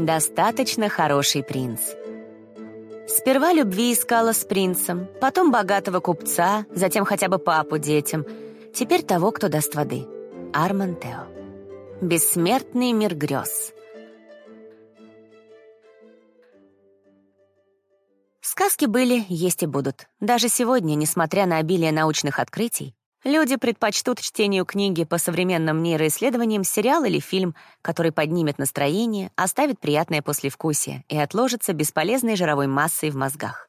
Достаточно хороший принц. Сперва любви искала с принцем, потом богатого купца, затем хотя бы папу детям, теперь того, кто даст воды. Арман Тео. Бессмертный мир грез. Сказки были, есть и будут. Даже сегодня, несмотря на обилие научных открытий, Люди предпочтут чтению книги по современным нейроисследованиям сериал или фильм, который поднимет настроение, оставит приятное послевкусие и отложится бесполезной жировой массой в мозгах.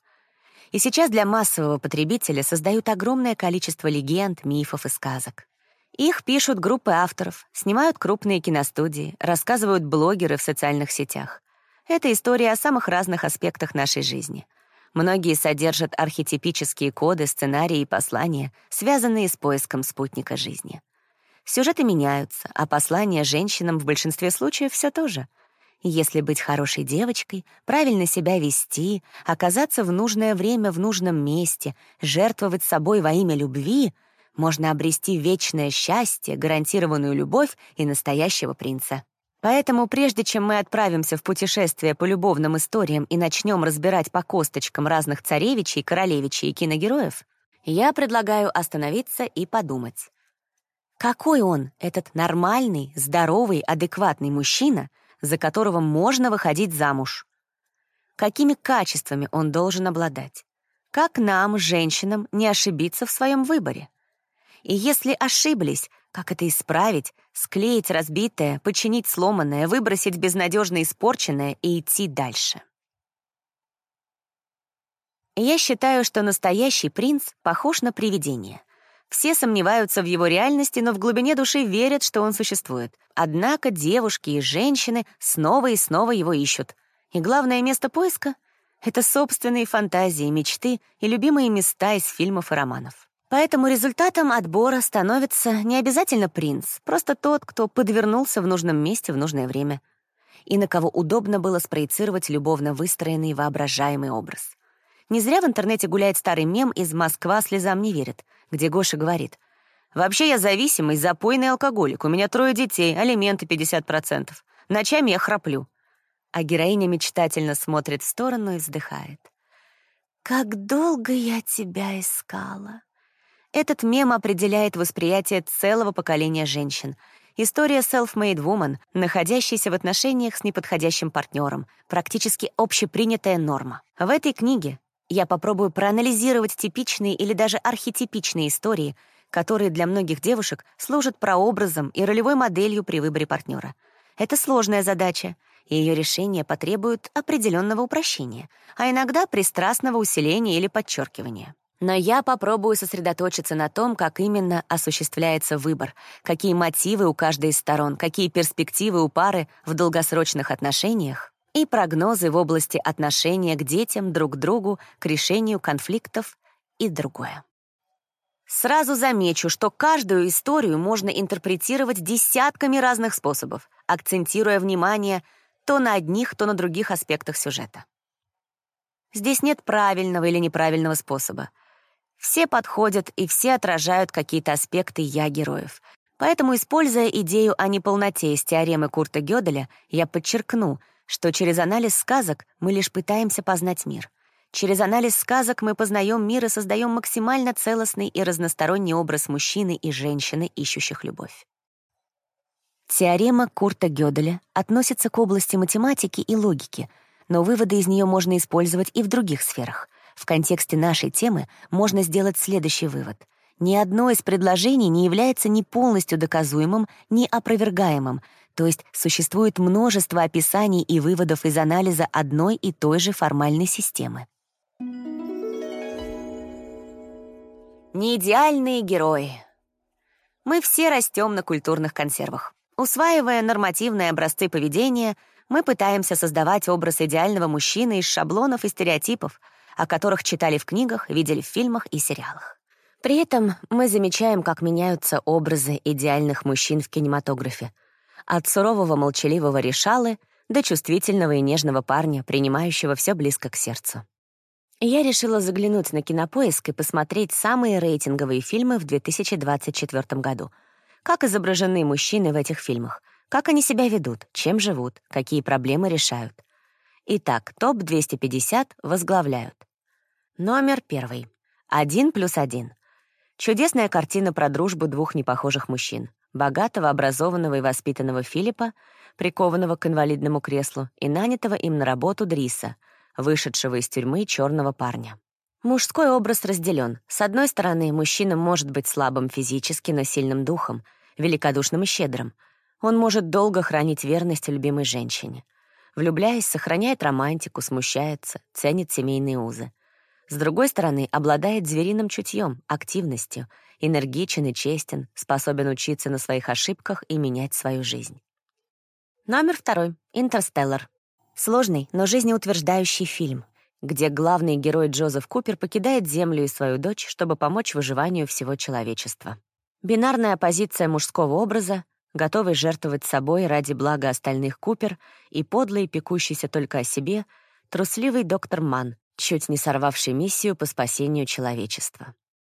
И сейчас для массового потребителя создают огромное количество легенд, мифов и сказок. Их пишут группы авторов, снимают крупные киностудии, рассказывают блогеры в социальных сетях. Это история о самых разных аспектах нашей жизни — Многие содержат архетипические коды, сценарии и послания, связанные с поиском спутника жизни. Сюжеты меняются, а послания женщинам в большинстве случаев все то же. Если быть хорошей девочкой, правильно себя вести, оказаться в нужное время в нужном месте, жертвовать собой во имя любви, можно обрести вечное счастье, гарантированную любовь и настоящего принца. Поэтому прежде чем мы отправимся в путешествие по любовным историям и начнем разбирать по косточкам разных царевичей, королевичей и киногероев, я предлагаю остановиться и подумать. Какой он, этот нормальный, здоровый, адекватный мужчина, за которого можно выходить замуж? Какими качествами он должен обладать? Как нам, женщинам, не ошибиться в своем выборе? И если ошиблись, как это исправить, склеить разбитое, починить сломанное, выбросить безнадежно испорченное и идти дальше? Я считаю, что настоящий принц похож на привидение. Все сомневаются в его реальности, но в глубине души верят, что он существует. Однако девушки и женщины снова и снова его ищут. И главное место поиска — это собственные фантазии, мечты и любимые места из фильмов и романов. Поэтому результатом отбора становится не обязательно принц, просто тот, кто подвернулся в нужном месте в нужное время и на кого удобно было спроецировать любовно выстроенный воображаемый образ. Не зря в интернете гуляет старый мем из «Москва слезам не верит», где Гоша говорит «Вообще я зависимый, запойный алкоголик, у меня трое детей, алименты 50%, ночами я храплю». А героиня мечтательно смотрит в сторону и вздыхает. «Как долго я тебя искала!» Этот мем определяет восприятие целого поколения женщин. История self-made woman, находящаяся в отношениях с неподходящим партнером, практически общепринятая норма. В этой книге я попробую проанализировать типичные или даже архетипичные истории, которые для многих девушек служат прообразом и ролевой моделью при выборе партнера. Это сложная задача, и ее решение потребует определенного упрощения, а иногда пристрастного усиления или подчеркивания. Но я попробую сосредоточиться на том, как именно осуществляется выбор, какие мотивы у каждой из сторон, какие перспективы у пары в долгосрочных отношениях и прогнозы в области отношения к детям, друг к другу, к решению конфликтов и другое. Сразу замечу, что каждую историю можно интерпретировать десятками разных способов, акцентируя внимание то на одних, то на других аспектах сюжета. Здесь нет правильного или неправильного способа. Все подходят и все отражают какие-то аспекты «я» героев. Поэтому, используя идею о неполноте из теоремы Курта Гёделя, я подчеркну, что через анализ сказок мы лишь пытаемся познать мир. Через анализ сказок мы познаем мир и создаем максимально целостный и разносторонний образ мужчины и женщины, ищущих любовь. Теорема Курта Гёделя относится к области математики и логики, но выводы из нее можно использовать и в других сферах — в контексте нашей темы можно сделать следующий вывод. Ни одно из предложений не является ни полностью доказуемым, ни опровергаемым, то есть существует множество описаний и выводов из анализа одной и той же формальной системы. Неидеальные герои. Мы все растем на культурных консервах. Усваивая нормативные образцы поведения, мы пытаемся создавать образ идеального мужчины из шаблонов и стереотипов, о которых читали в книгах, видели в фильмах и сериалах. При этом мы замечаем, как меняются образы идеальных мужчин в кинематографе. От сурового молчаливого решалы до чувствительного и нежного парня, принимающего все близко к сердцу. Я решила заглянуть на Кинопоиск и посмотреть самые рейтинговые фильмы в 2024 году. Как изображены мужчины в этих фильмах, Как они себя ведут, чем живут, какие проблемы решают. Итак, топ-250 возглавляют. Номер первый. Один плюс один. Чудесная картина про дружбу двух непохожих мужчин. Богатого, образованного и воспитанного Филиппа, прикованного к инвалидному креслу, и нанятого им на работу Дриса, вышедшего из тюрьмы черного парня. Мужской образ разделен. С одной стороны, мужчина может быть слабым физически, но сильным духом, великодушным и щедрым. Он может долго хранить верность любимой женщине. Влюбляясь, сохраняет романтику, смущается, ценит семейные узы. С другой стороны, обладает звериным чутьем, активностью, энергичен и честен, способен учиться на своих ошибках и менять свою жизнь. Номер второй. «Интерстеллар». Сложный, но жизнеутверждающий фильм, где главный герой Джозеф Купер покидает Землю и свою дочь, чтобы помочь выживанию всего человечества. Бинарная позиция мужского образа, готовый жертвовать собой ради блага остальных Купер и подлый, пекущийся только о себе, трусливый доктор Ман, чуть не сорвавший миссию по спасению человечества.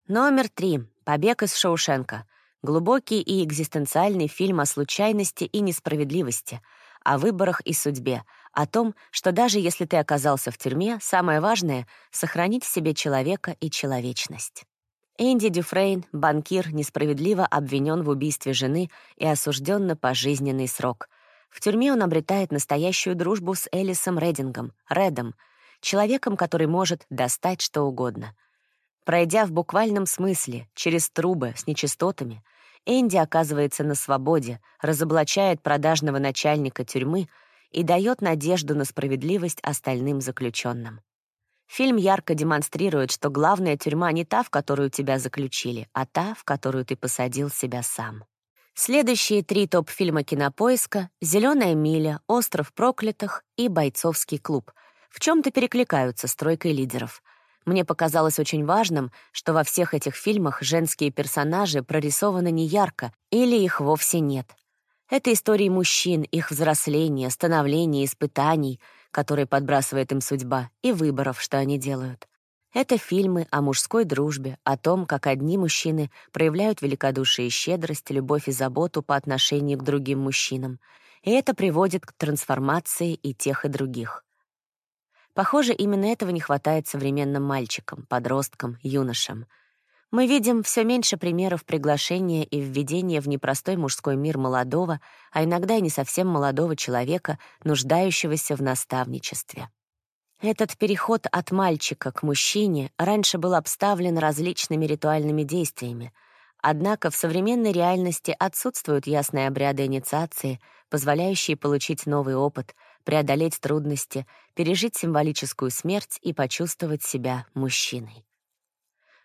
Номер три. «Побег из Шоушенка». Глубокий и экзистенциальный фильм о случайности и несправедливости, о выборах и судьбе, о том, что даже если ты оказался в тюрьме, самое важное — сохранить в себе человека и человечность. Энди Дюфрейн, банкир, несправедливо обвинен в убийстве жены и осужден на пожизненный срок. В тюрьме он обретает настоящую дружбу с Элисом Редингом, Редом, человеком, который может достать что угодно. Пройдя в буквальном смысле через трубы с нечистотами, Энди оказывается на свободе, разоблачает продажного начальника тюрьмы — и дает надежду на справедливость остальным заключенным. Фильм ярко демонстрирует, что главная тюрьма не та, в которую тебя заключили, а та, в которую ты посадил себя сам. Следующие три топ-фильма кинопоиска «Зеленая миля», «Остров проклятых» и «Бойцовский клуб» в чем-то перекликаются с тройкой лидеров. Мне показалось очень важным, что во всех этих фильмах женские персонажи прорисованы не ярко или их вовсе нет. Это истории мужчин, их взросления, становления, испытаний, которые подбрасывает им судьба, и выборов, что они делают. Это фильмы о мужской дружбе, о том, как одни мужчины проявляют великодушие и щедрость, любовь и заботу по отношению к другим мужчинам, и это приводит к трансформации и тех, и других. Похоже, именно этого не хватает современным мальчикам, подросткам, юношам — мы видим все меньше примеров приглашения и введения в непростой мужской мир молодого, а иногда и не совсем молодого человека, нуждающегося в наставничестве. Этот переход от мальчика к мужчине раньше был обставлен различными ритуальными действиями, однако в современной реальности отсутствуют ясные обряды инициации, позволяющие получить новый опыт, преодолеть трудности, пережить символическую смерть и почувствовать себя мужчиной.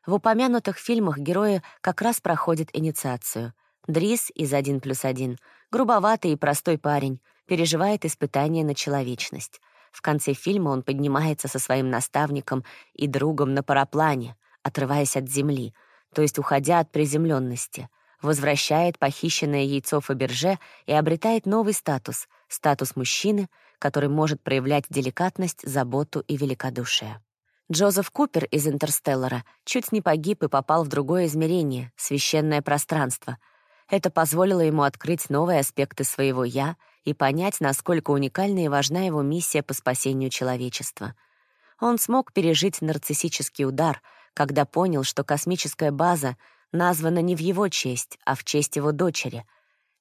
В упомянутых фильмах герои как раз проходят инициацию. Дрис из «1 плюс 1», грубоватый и простой парень, переживает испытание на человечность. В конце фильма он поднимается со своим наставником и другом на параплане, отрываясь от земли, то есть уходя от приземленности, возвращает похищенное яйцо Фаберже и обретает новый статус — статус мужчины, который может проявлять деликатность, заботу и великодушие. Джозеф Купер из «Интерстеллара» чуть не погиб и попал в другое измерение, священное пространство. Это позволило ему открыть новые аспекты своего «я» и понять, насколько уникальна и важна его миссия по спасению человечества. Он смог пережить нарциссический удар, когда понял, что космическая база названа не в его честь, а в честь его дочери.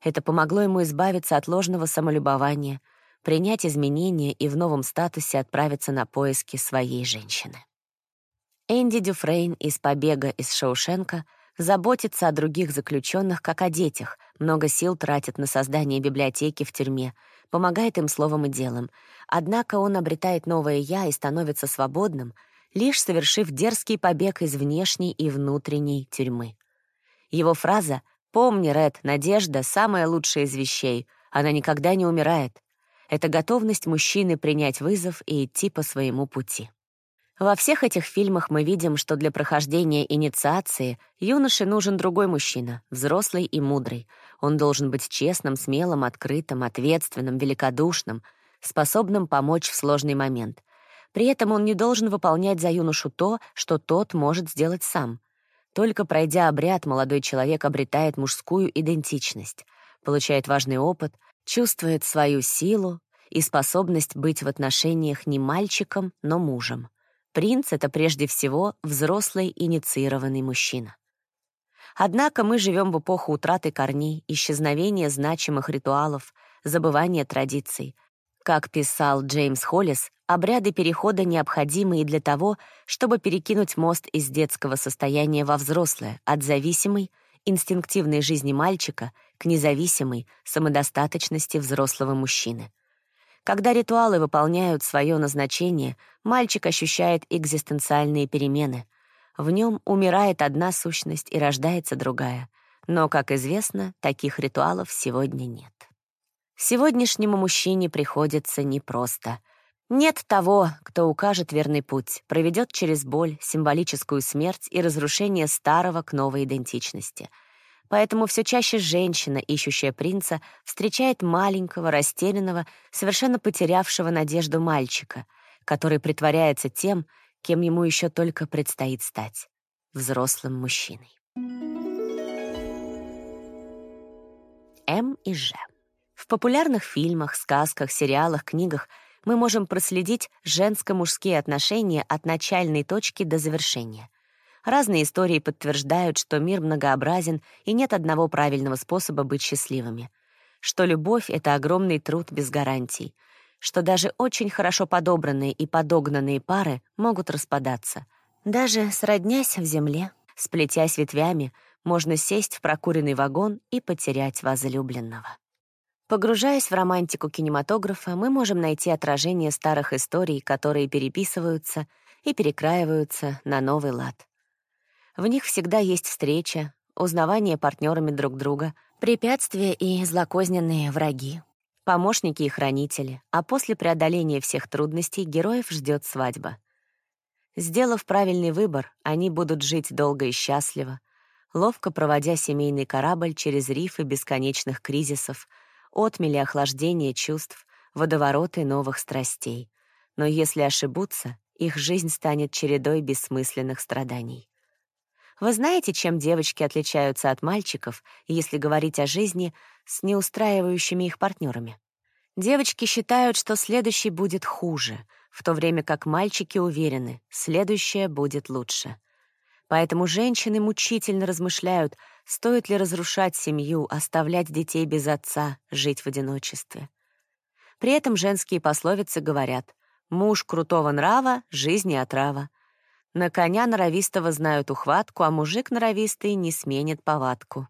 Это помогло ему избавиться от ложного самолюбования — принять изменения и в новом статусе отправиться на поиски своей женщины. Энди Дюфрейн из «Побега из Шоушенка» заботится о других заключенных как о детях, много сил тратит на создание библиотеки в тюрьме, помогает им словом и делом. Однако он обретает новое «я» и становится свободным, лишь совершив дерзкий побег из внешней и внутренней тюрьмы. Его фраза «Помни, Ред, надежда — самая лучшая из вещей, она никогда не умирает», это готовность мужчины принять вызов и идти по своему пути. Во всех этих фильмах мы видим, что для прохождения инициации юноше нужен другой мужчина, взрослый и мудрый. Он должен быть честным, смелым, открытым, ответственным, великодушным, способным помочь в сложный момент. При этом он не должен выполнять за юношу то, что тот может сделать сам. Только пройдя обряд, молодой человек обретает мужскую идентичность, получает важный опыт, чувствует свою силу и способность быть в отношениях не мальчиком, но мужем. Принц — это прежде всего взрослый инициированный мужчина. Однако мы живем в эпоху утраты корней, исчезновения значимых ритуалов, забывания традиций. Как писал Джеймс Холлис, обряды перехода необходимы и для того, чтобы перекинуть мост из детского состояния во взрослое, от зависимой, инстинктивной жизни мальчика к независимой самодостаточности взрослого мужчины. Когда ритуалы выполняют свое назначение, мальчик ощущает экзистенциальные перемены. В нем умирает одна сущность и рождается другая. Но, как известно, таких ритуалов сегодня нет. Сегодняшнему мужчине приходится непросто. Нет того, кто укажет верный путь, проведет через боль, символическую смерть и разрушение старого к новой идентичности — Поэтому все чаще женщина, ищущая принца, встречает маленького, растерянного, совершенно потерявшего надежду мальчика, который притворяется тем, кем ему еще только предстоит стать — взрослым мужчиной. М и Ж. В популярных фильмах, сказках, сериалах, книгах мы можем проследить женско-мужские отношения от начальной точки до завершения — Разные истории подтверждают, что мир многообразен и нет одного правильного способа быть счастливыми. Что любовь — это огромный труд без гарантий. Что даже очень хорошо подобранные и подогнанные пары могут распадаться. Даже сроднясь в земле, сплетясь ветвями, можно сесть в прокуренный вагон и потерять возлюбленного. Погружаясь в романтику кинематографа, мы можем найти отражение старых историй, которые переписываются и перекраиваются на новый лад. В них всегда есть встреча, узнавание партнерами друг друга, препятствия и злокозненные враги, помощники и хранители, а после преодоления всех трудностей героев ждет свадьба. Сделав правильный выбор, они будут жить долго и счастливо, ловко проводя семейный корабль через рифы бесконечных кризисов, отмели охлаждения чувств, водовороты новых страстей. Но если ошибутся, их жизнь станет чередой бессмысленных страданий. Вы знаете, чем девочки отличаются от мальчиков, если говорить о жизни с неустраивающими их партнерами? Девочки считают, что следующий будет хуже, в то время как мальчики уверены, следующее будет лучше. Поэтому женщины мучительно размышляют, стоит ли разрушать семью, оставлять детей без отца, жить в одиночестве. При этом женские пословицы говорят «муж крутого нрава, жизни отрава», на коня норовистого знают ухватку, а мужик норовистый не сменит повадку.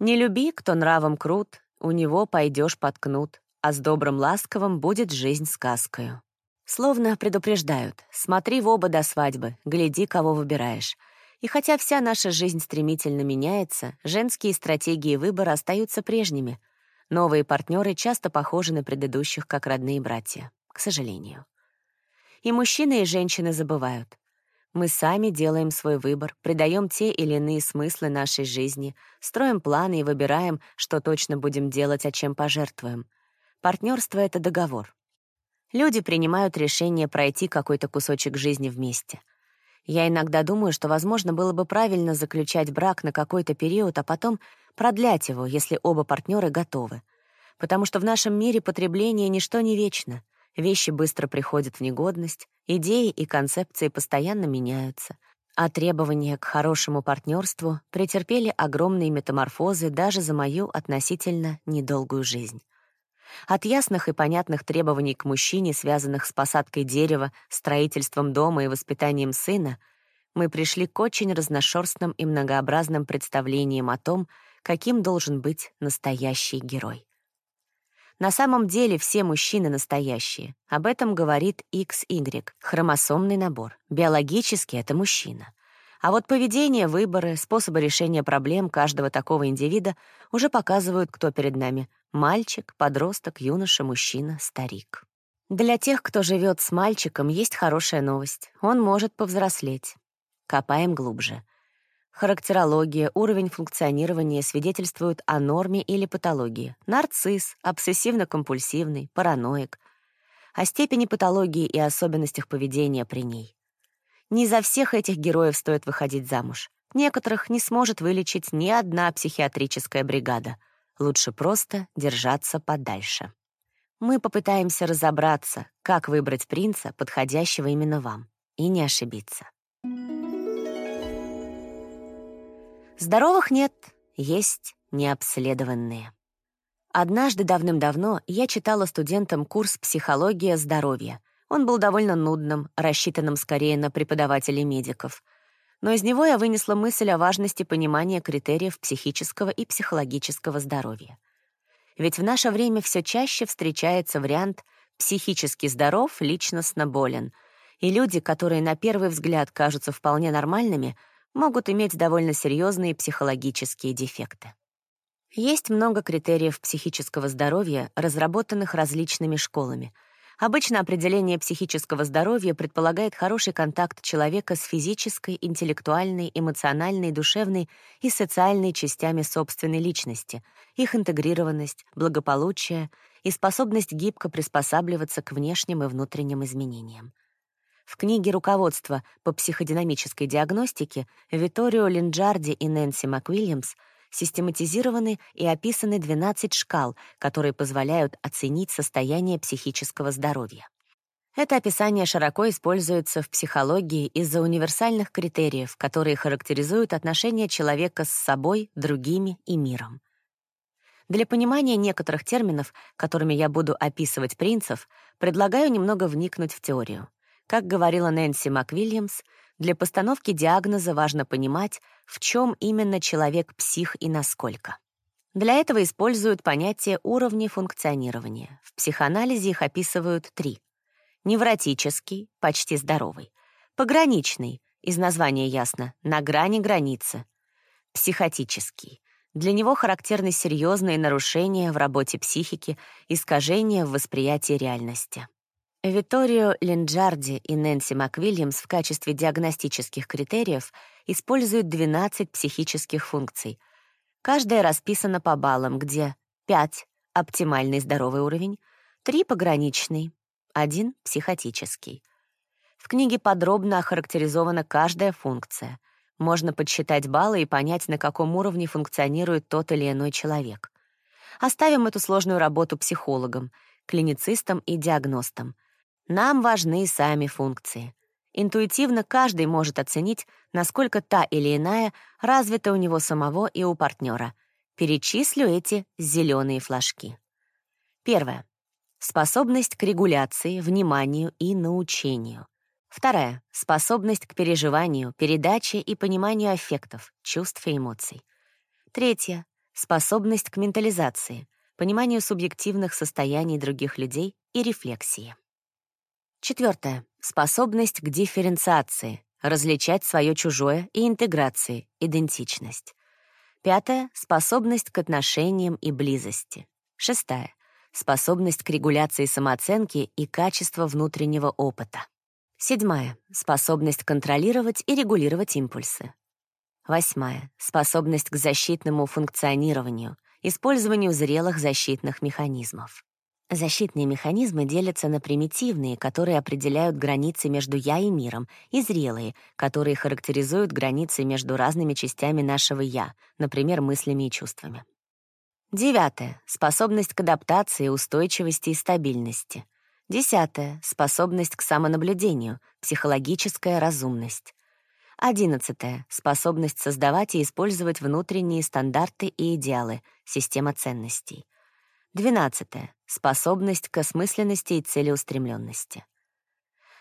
Не люби, кто нравом крут, у него пойдешь подкнут, а с добрым ласковым будет жизнь сказкою. Словно предупреждают, смотри в оба до свадьбы, гляди, кого выбираешь. И хотя вся наша жизнь стремительно меняется, женские стратегии выбора остаются прежними. Новые партнеры часто похожи на предыдущих, как родные братья, к сожалению. И мужчины, и женщины забывают. Мы сами делаем свой выбор, придаем те или иные смыслы нашей жизни, строим планы и выбираем, что точно будем делать, а чем пожертвуем. Партнерство — это договор. Люди принимают решение пройти какой-то кусочек жизни вместе. Я иногда думаю, что, возможно, было бы правильно заключать брак на какой-то период, а потом продлять его, если оба партнеры готовы. Потому что в нашем мире потребление — ничто не вечно. Вещи быстро приходят в негодность, Идеи и концепции постоянно меняются, а требования к хорошему партнерству претерпели огромные метаморфозы даже за мою относительно недолгую жизнь. От ясных и понятных требований к мужчине, связанных с посадкой дерева, строительством дома и воспитанием сына, мы пришли к очень разношерстным и многообразным представлениям о том, каким должен быть настоящий герой. На самом деле все мужчины настоящие. Об этом говорит XY, хромосомный набор. Биологически это мужчина. А вот поведение, выборы, способы решения проблем каждого такого индивида уже показывают, кто перед нами — мальчик, подросток, юноша, мужчина, старик. Для тех, кто живет с мальчиком, есть хорошая новость. Он может повзрослеть. Копаем глубже. Характерология, уровень функционирования свидетельствуют о норме или патологии. Нарцисс, обсессивно-компульсивный, параноик. О степени патологии и особенностях поведения при ней. Не за всех этих героев стоит выходить замуж. Некоторых не сможет вылечить ни одна психиатрическая бригада. Лучше просто держаться подальше. Мы попытаемся разобраться, как выбрать принца, подходящего именно вам, и не ошибиться. Здоровых нет, есть необследованные. Однажды давным-давно я читала студентам курс «Психология здоровья». Он был довольно нудным, рассчитанным скорее на преподавателей медиков. Но из него я вынесла мысль о важности понимания критериев психического и психологического здоровья. Ведь в наше время все чаще встречается вариант «психически здоров, личностно болен», и люди, которые на первый взгляд кажутся вполне нормальными, могут иметь довольно серьезные психологические дефекты. Есть много критериев психического здоровья, разработанных различными школами. Обычно определение психического здоровья предполагает хороший контакт человека с физической, интеллектуальной, эмоциональной, душевной и социальной частями собственной личности, их интегрированность, благополучие и способность гибко приспосабливаться к внешним и внутренним изменениям. В книге «Руководство по психодинамической диагностике» Виторио Линджарди и Нэнси МакВильямс систематизированы и описаны 12 шкал, которые позволяют оценить состояние психического здоровья. Это описание широко используется в психологии из-за универсальных критериев, которые характеризуют отношения человека с собой, другими и миром. Для понимания некоторых терминов, которыми я буду описывать принцев, предлагаю немного вникнуть в теорию. Как говорила Нэнси МакВильямс, для постановки диагноза важно понимать, в чем именно человек псих и насколько. Для этого используют понятие уровней функционирования. В психоанализе их описывают три. Невротический, почти здоровый. Пограничный, из названия ясно, на грани границы. Психотический. Для него характерны серьезные нарушения в работе психики, искажения в восприятии реальности. Виторио Линджарди и Нэнси МакВильямс в качестве диагностических критериев используют 12 психических функций. Каждая расписана по баллам, где 5 — оптимальный здоровый уровень, 3 — пограничный, 1 — психотический. В книге подробно охарактеризована каждая функция. Можно подсчитать баллы и понять, на каком уровне функционирует тот или иной человек. Оставим эту сложную работу психологам, клиницистам и диагностам — нам важны сами функции. Интуитивно каждый может оценить, насколько та или иная развита у него самого и у партнера. Перечислю эти зеленые флажки. Первое. Способность к регуляции, вниманию и научению. Вторая — способность к переживанию, передаче и пониманию аффектов, чувств и эмоций. Третья — способность к ментализации, пониманию субъективных состояний других людей и рефлексии. Четвертое. Способность к дифференциации, различать свое чужое и интеграции, идентичность. Пятое. Способность к отношениям и близости. Шестая. Способность к регуляции самооценки и качество внутреннего опыта. Седьмая. Способность контролировать и регулировать импульсы. Восьмая. Способность к защитному функционированию, использованию зрелых защитных механизмов. Защитные механизмы делятся на примитивные, которые определяют границы между «я» и миром, и зрелые, которые характеризуют границы между разными частями нашего «я», например, мыслями и чувствами. Девятое — способность к адаптации, устойчивости и стабильности. Десятое — способность к самонаблюдению, психологическая разумность. Одиннадцатое — способность создавать и использовать внутренние стандарты и идеалы, система ценностей. Двенадцатое — способность к осмысленности и целеустремленности.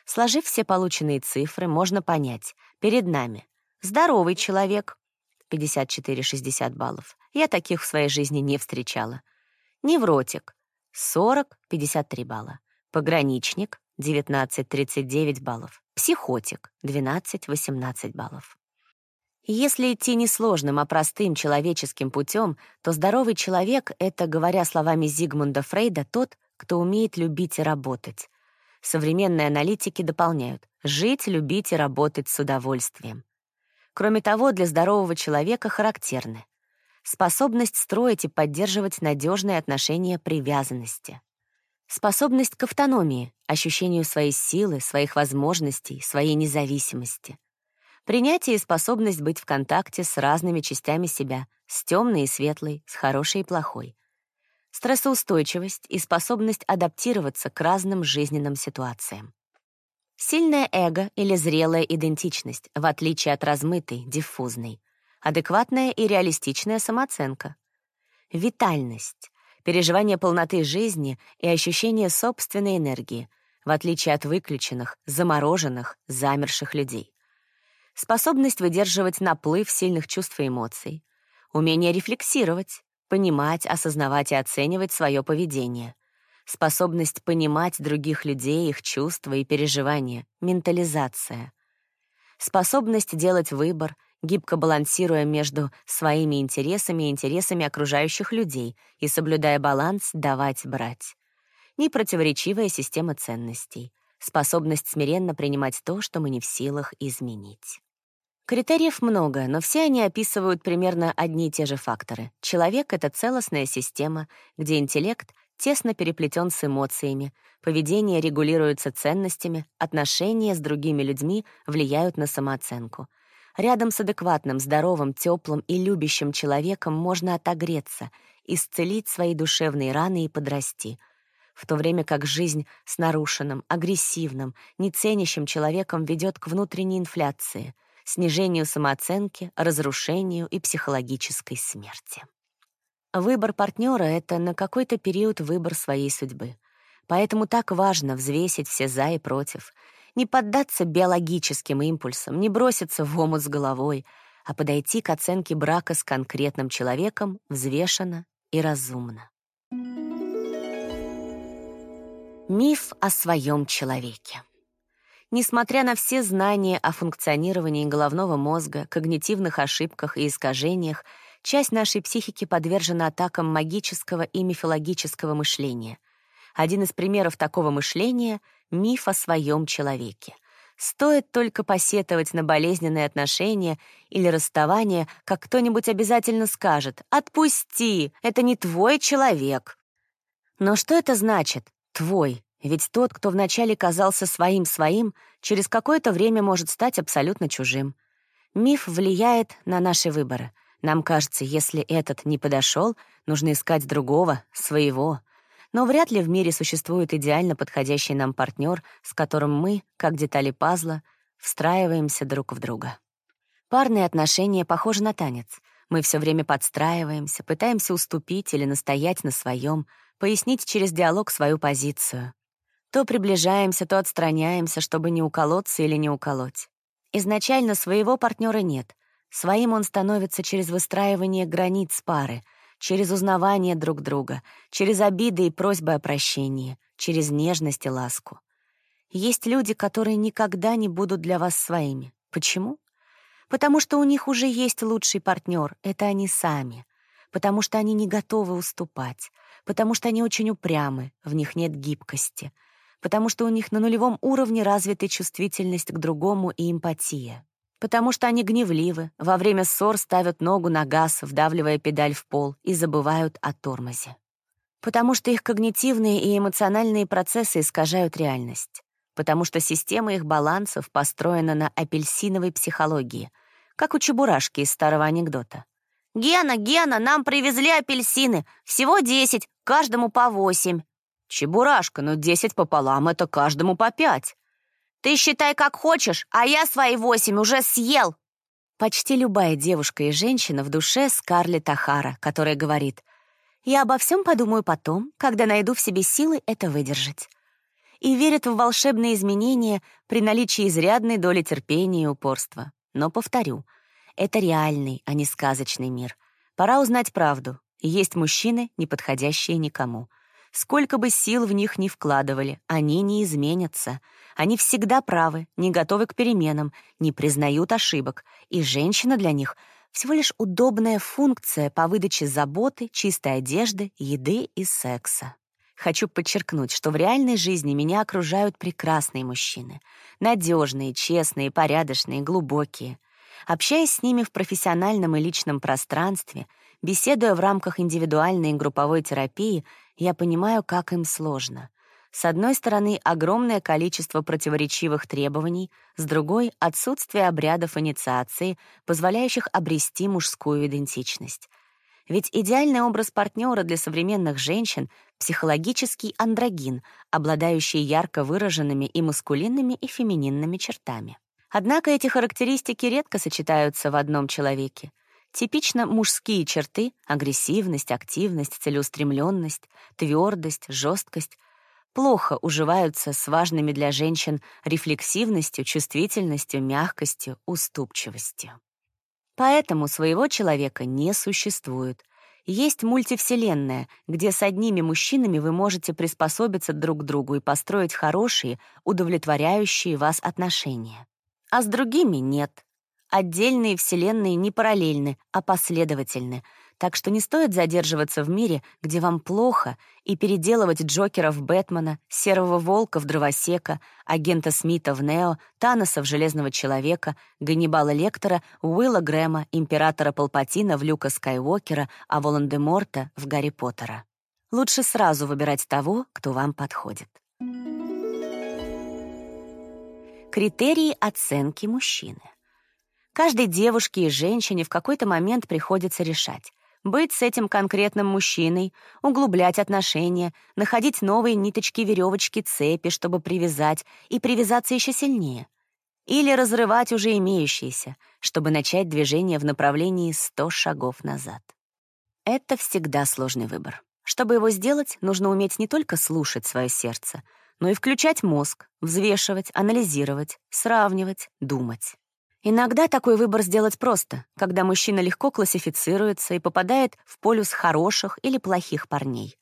Сложив все полученные цифры, можно понять, перед нами здоровый человек — 54-60 баллов. Я таких в своей жизни не встречала. Невротик — 40-53 балла. Пограничник — 19-39 баллов. Психотик — 12-18 баллов. Если идти не сложным, а простым человеческим путем, то здоровый человек — это, говоря словами Зигмунда Фрейда, тот, кто умеет любить и работать. Современные аналитики дополняют — жить, любить и работать с удовольствием. Кроме того, для здорового человека характерны способность строить и поддерживать надежные отношения привязанности, способность к автономии, ощущению своей силы, своих возможностей, своей независимости — Принятие и способность быть в контакте с разными частями себя, с темной и светлой, с хорошей и плохой. Стрессоустойчивость и способность адаптироваться к разным жизненным ситуациям. Сильное эго или зрелая идентичность, в отличие от размытой, диффузной. Адекватная и реалистичная самооценка. Витальность, переживание полноты жизни и ощущение собственной энергии, в отличие от выключенных, замороженных, замерших людей способность выдерживать наплыв сильных чувств и эмоций, умение рефлексировать, понимать, осознавать и оценивать свое поведение, способность понимать других людей, их чувства и переживания, ментализация, способность делать выбор, гибко балансируя между своими интересами и интересами окружающих людей и соблюдая баланс «давать-брать», непротиворечивая система ценностей, способность смиренно принимать то, что мы не в силах изменить. Критериев много, но все они описывают примерно одни и те же факторы. Человек — это целостная система, где интеллект тесно переплетен с эмоциями, поведение регулируется ценностями, отношения с другими людьми влияют на самооценку. Рядом с адекватным, здоровым, теплым и любящим человеком можно отогреться, исцелить свои душевные раны и подрасти — в то время как жизнь с нарушенным, агрессивным, неценящим человеком ведет к внутренней инфляции — снижению самооценки, разрушению и психологической смерти. Выбор партнера — это на какой-то период выбор своей судьбы. Поэтому так важно взвесить все «за» и «против», не поддаться биологическим импульсам, не броситься в омут с головой, а подойти к оценке брака с конкретным человеком взвешенно и разумно. Миф о своем человеке. Несмотря на все знания о функционировании головного мозга, когнитивных ошибках и искажениях, часть нашей психики подвержена атакам магического и мифологического мышления. Один из примеров такого мышления — миф о своем человеке. Стоит только посетовать на болезненные отношения или расставание, как кто-нибудь обязательно скажет «Отпусти, это не твой человек». Но что это значит «твой»? Ведь тот, кто вначале казался своим-своим, через какое-то время может стать абсолютно чужим. Миф влияет на наши выборы. Нам кажется, если этот не подошел, нужно искать другого, своего. Но вряд ли в мире существует идеально подходящий нам партнер, с которым мы, как детали пазла, встраиваемся друг в друга. Парные отношения похожи на танец. Мы все время подстраиваемся, пытаемся уступить или настоять на своем, пояснить через диалог свою позицию. То приближаемся, то отстраняемся, чтобы не уколоться или не уколоть. Изначально своего партнера нет. Своим он становится через выстраивание границ пары, через узнавание друг друга, через обиды и просьбы о прощении, через нежность и ласку. Есть люди, которые никогда не будут для вас своими. Почему? Потому что у них уже есть лучший партнер, это они сами. Потому что они не готовы уступать. Потому что они очень упрямы, в них нет гибкости — потому что у них на нулевом уровне развита чувствительность к другому и эмпатия. Потому что они гневливы, во время ссор ставят ногу на газ, вдавливая педаль в пол, и забывают о тормозе. Потому что их когнитивные и эмоциональные процессы искажают реальность. Потому что система их балансов построена на апельсиновой психологии, как у чебурашки из старого анекдота. «Гена, Гена, нам привезли апельсины. Всего десять, каждому по восемь». «Чебурашка, но десять пополам — это каждому по пять». «Ты считай как хочешь, а я свои восемь уже съел!» Почти любая девушка и женщина в душе Скарлетт Ахара, которая говорит «Я обо всем подумаю потом, когда найду в себе силы это выдержать» и верит в волшебные изменения при наличии изрядной доли терпения и упорства. Но, повторю, это реальный, а не сказочный мир. Пора узнать правду. Есть мужчины, не подходящие никому. Сколько бы сил в них ни вкладывали, они не изменятся. Они всегда правы, не готовы к переменам, не признают ошибок, и женщина для них — всего лишь удобная функция по выдаче заботы, чистой одежды, еды и секса. Хочу подчеркнуть, что в реальной жизни меня окружают прекрасные мужчины. Надежные, честные, порядочные, глубокие. Общаясь с ними в профессиональном и личном пространстве, беседуя в рамках индивидуальной и групповой терапии, я понимаю, как им сложно. С одной стороны, огромное количество противоречивых требований, с другой — отсутствие обрядов инициации, позволяющих обрести мужскую идентичность. Ведь идеальный образ партнера для современных женщин — психологический андрогин, обладающий ярко выраженными и маскулинными, и фемининными чертами. Однако эти характеристики редко сочетаются в одном человеке. Типично мужские черты — агрессивность, активность, целеустремленность, твердость, жесткость плохо уживаются с важными для женщин рефлексивностью, чувствительностью, мягкостью, уступчивостью. Поэтому своего человека не существует. Есть мультивселенная, где с одними мужчинами вы можете приспособиться друг к другу и построить хорошие, удовлетворяющие вас отношения. А с другими нет. Отдельные вселенные не параллельны, а последовательны — так что не стоит задерживаться в мире, где вам плохо, и переделывать Джокера в Бэтмена, Серого Волка в Дровосека, агента Смита в Нео, Таноса в Железного Человека, Ганнибала Лектора, Уилла Грэма, Императора Палпатина в Люка Скайуокера, а Волан-де-Морта в Гарри Поттера. Лучше сразу выбирать того, кто вам подходит. Критерии оценки мужчины. Каждой девушке и женщине в какой-то момент приходится решать, быть с этим конкретным мужчиной, углублять отношения, находить новые ниточки, веревочки, цепи, чтобы привязать, и привязаться еще сильнее. Или разрывать уже имеющиеся, чтобы начать движение в направлении 100 шагов назад. Это всегда сложный выбор. Чтобы его сделать, нужно уметь не только слушать свое сердце, но и включать мозг, взвешивать, анализировать, сравнивать, думать. Иногда такой выбор сделать просто, когда мужчина легко классифицируется и попадает в полюс хороших или плохих парней.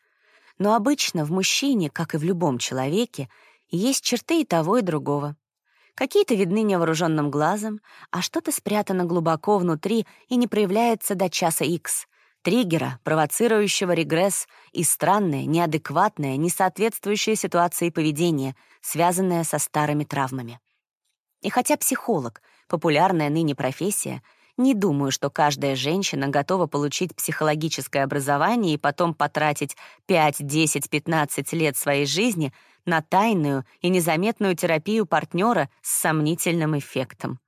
Но обычно в мужчине, как и в любом человеке, есть черты и того, и другого. Какие-то видны невооруженным глазом, а что-то спрятано глубоко внутри и не проявляется до часа X, триггера, провоцирующего регресс и странное, неадекватное, несоответствующее ситуации поведение, связанное со старыми травмами. И хотя психолог — популярная ныне профессия, не думаю, что каждая женщина готова получить психологическое образование и потом потратить 5, 10, 15 лет своей жизни на тайную и незаметную терапию партнера с сомнительным эффектом.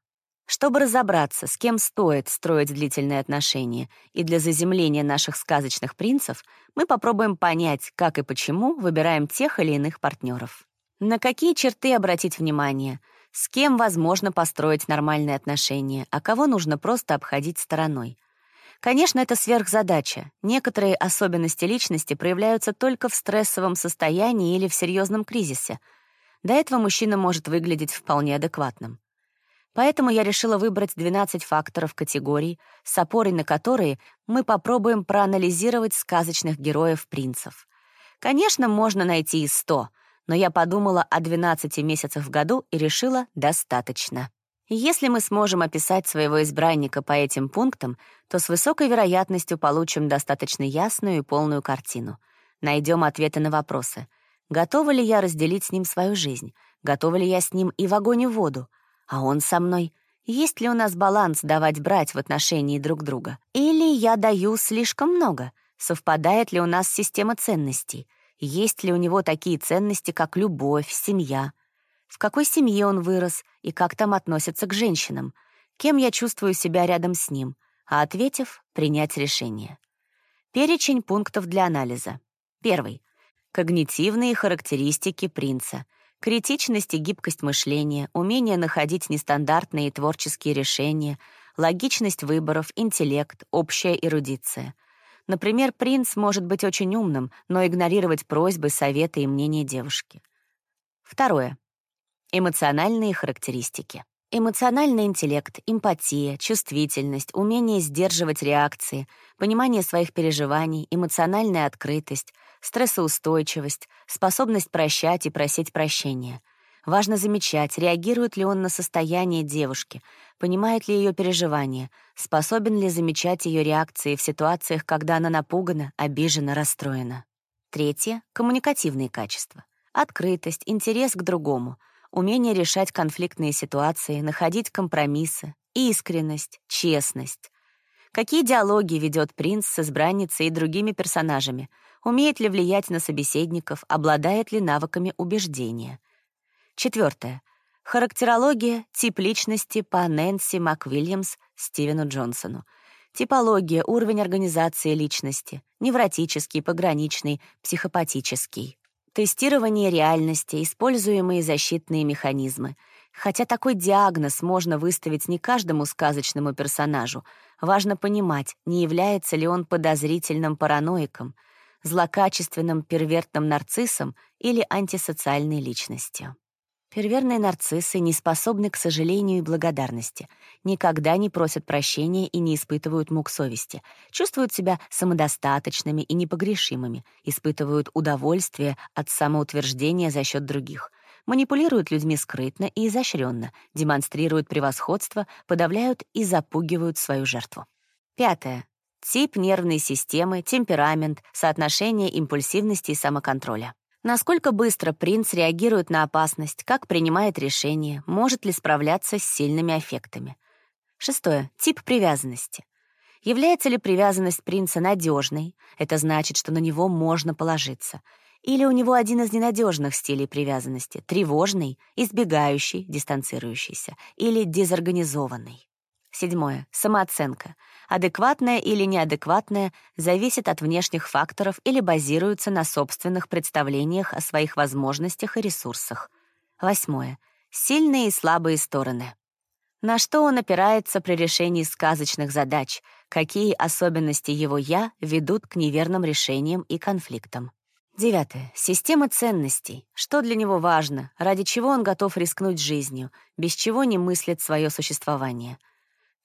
Чтобы разобраться, с кем стоит строить длительные отношения, и для заземления наших сказочных принцев, мы попробуем понять, как и почему выбираем тех или иных партнеров. На какие черты обратить внимание — с кем возможно построить нормальные отношения, а кого нужно просто обходить стороной. Конечно, это сверхзадача. Некоторые особенности личности проявляются только в стрессовом состоянии или в серьезном кризисе. До этого мужчина может выглядеть вполне адекватным. Поэтому я решила выбрать 12 факторов категорий, с опорой на которые мы попробуем проанализировать сказочных героев-принцев. Конечно, можно найти и 100, но я подумала о 12 месяцах в году и решила — достаточно. Если мы сможем описать своего избранника по этим пунктам, то с высокой вероятностью получим достаточно ясную и полную картину. Найдем ответы на вопросы. Готова ли я разделить с ним свою жизнь? Готова ли я с ним и в огонь и в воду? А он со мной? Есть ли у нас баланс давать-брать в отношении друг друга? Или я даю слишком много? Совпадает ли у нас система ценностей? Есть ли у него такие ценности, как любовь, семья, в какой семье он вырос и как там относятся к женщинам, кем я чувствую себя рядом с ним, а ответив, принять решение. Перечень пунктов для анализа. Первый. Когнитивные характеристики принца. Критичность и гибкость мышления, умение находить нестандартные и творческие решения, логичность выборов, интеллект, общая эрудиция — Например, принц может быть очень умным, но игнорировать просьбы, советы и мнения девушки. Второе. Эмоциональные характеристики. Эмоциональный интеллект, эмпатия, чувствительность, умение сдерживать реакции, понимание своих переживаний, эмоциональная открытость, стрессоустойчивость, способность прощать и просить прощения — Важно замечать, реагирует ли он на состояние девушки, понимает ли ее переживания, способен ли замечать ее реакции в ситуациях, когда она напугана, обижена, расстроена. Третье — коммуникативные качества. Открытость, интерес к другому, умение решать конфликтные ситуации, находить компромиссы, искренность, честность. Какие диалоги ведет принц с избранницей и другими персонажами — умеет ли влиять на собеседников, обладает ли навыками убеждения. Четвертое. Характерология, тип личности по Нэнси МакВильямс Стивену Джонсону. Типология, уровень организации личности, невротический, пограничный, психопатический. Тестирование реальности, используемые защитные механизмы. Хотя такой диагноз можно выставить не каждому сказочному персонажу, важно понимать, не является ли он подозрительным параноиком, злокачественным первертным нарциссом или антисоциальной личностью. Перверные нарциссы не способны к сожалению и благодарности, никогда не просят прощения и не испытывают мук совести, чувствуют себя самодостаточными и непогрешимыми, испытывают удовольствие от самоутверждения за счет других, манипулируют людьми скрытно и изощренно, демонстрируют превосходство, подавляют и запугивают свою жертву. Пятое. Тип нервной системы, темперамент, соотношение импульсивности и самоконтроля. Насколько быстро принц реагирует на опасность, как принимает решения, может ли справляться с сильными аффектами. Шестое. Тип привязанности. Является ли привязанность принца надежной? Это значит, что на него можно положиться. Или у него один из ненадежных стилей привязанности — тревожный, избегающий, дистанцирующийся, или дезорганизованный. Седьмое. Самооценка. Адекватная или неадекватная зависит от внешних факторов или базируется на собственных представлениях о своих возможностях и ресурсах. Восьмое. Сильные и слабые стороны. На что он опирается при решении сказочных задач, какие особенности его «я» ведут к неверным решениям и конфликтам. Девятое. Система ценностей. Что для него важно, ради чего он готов рискнуть жизнью, без чего не мыслит свое существование —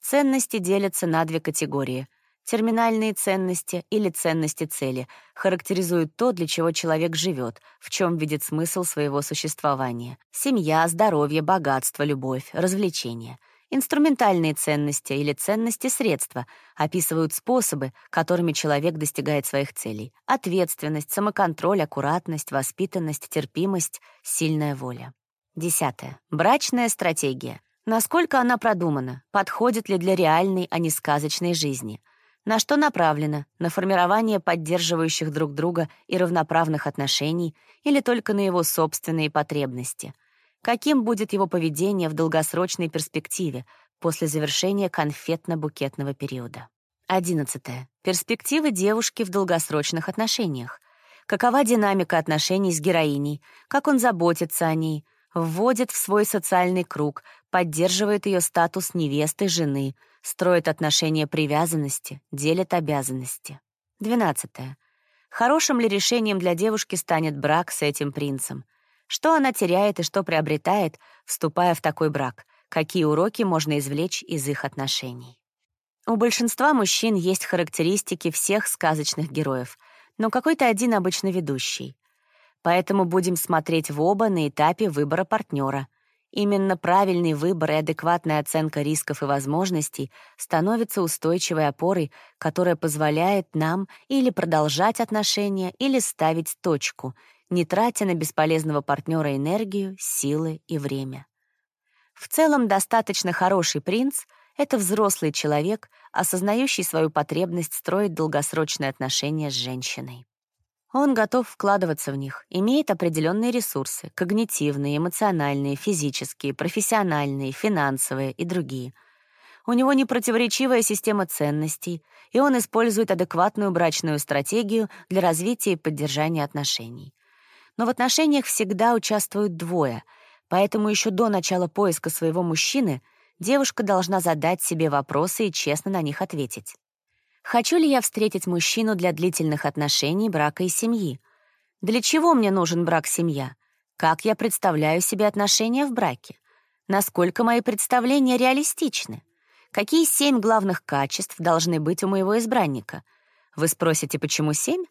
Ценности делятся на две категории. Терминальные ценности или ценности цели характеризуют то, для чего человек живет, в чем видит смысл своего существования. Семья, здоровье, богатство, любовь, развлечения. Инструментальные ценности или ценности средства описывают способы, которыми человек достигает своих целей. Ответственность, самоконтроль, аккуратность, воспитанность, терпимость, сильная воля. Десятое. Брачная стратегия — Насколько она продумана, подходит ли для реальной, а не сказочной жизни? На что направлена? На формирование поддерживающих друг друга и равноправных отношений или только на его собственные потребности? Каким будет его поведение в долгосрочной перспективе после завершения конфетно-букетного периода? 11. Перспективы девушки в долгосрочных отношениях. Какова динамика отношений с героиней? Как он заботится о ней? Вводит в свой социальный круг, поддерживает ее статус невесты, жены, строит отношения привязанности, делит обязанности. 12. Хорошим ли решением для девушки станет брак с этим принцем? Что она теряет и что приобретает, вступая в такой брак? Какие уроки можно извлечь из их отношений? У большинства мужчин есть характеристики всех сказочных героев, но какой-то один обычно ведущий. Поэтому будем смотреть в оба на этапе выбора партнера. Именно правильный выбор и адекватная оценка рисков и возможностей становится устойчивой опорой, которая позволяет нам или продолжать отношения, или ставить точку, не тратя на бесполезного партнера энергию, силы и время. В целом, достаточно хороший принц — это взрослый человек, осознающий свою потребность строить долгосрочные отношения с женщиной. Он готов вкладываться в них, имеет определенные ресурсы — когнитивные, эмоциональные, физические, профессиональные, финансовые и другие. У него непротиворечивая система ценностей, и он использует адекватную брачную стратегию для развития и поддержания отношений. Но в отношениях всегда участвуют двое, поэтому еще до начала поиска своего мужчины девушка должна задать себе вопросы и честно на них ответить. Хочу ли я встретить мужчину для длительных отношений, брака и семьи? Для чего мне нужен брак-семья? Как я представляю себе отношения в браке? Насколько мои представления реалистичны? Какие семь главных качеств должны быть у моего избранника? Вы спросите, почему семь?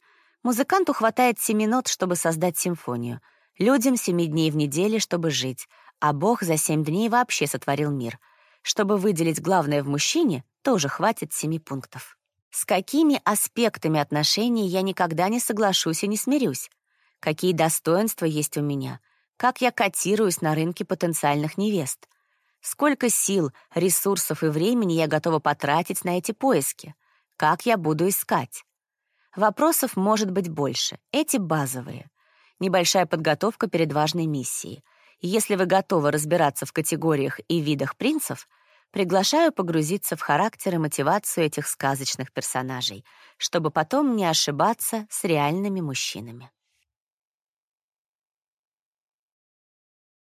Музыканту хватает семи нот, чтобы создать симфонию. Людям семи дней в неделю, чтобы жить. А Бог за семь дней вообще сотворил мир. Чтобы выделить главное в мужчине, тоже хватит семи пунктов. С какими аспектами отношений я никогда не соглашусь и не смирюсь? Какие достоинства есть у меня? Как я котируюсь на рынке потенциальных невест? Сколько сил, ресурсов и времени я готова потратить на эти поиски? Как я буду искать? Вопросов может быть больше. Эти базовые. Небольшая подготовка перед важной миссией. Если вы готовы разбираться в категориях и видах принцев, приглашаю погрузиться в характер и мотивацию этих сказочных персонажей, чтобы потом не ошибаться с реальными мужчинами.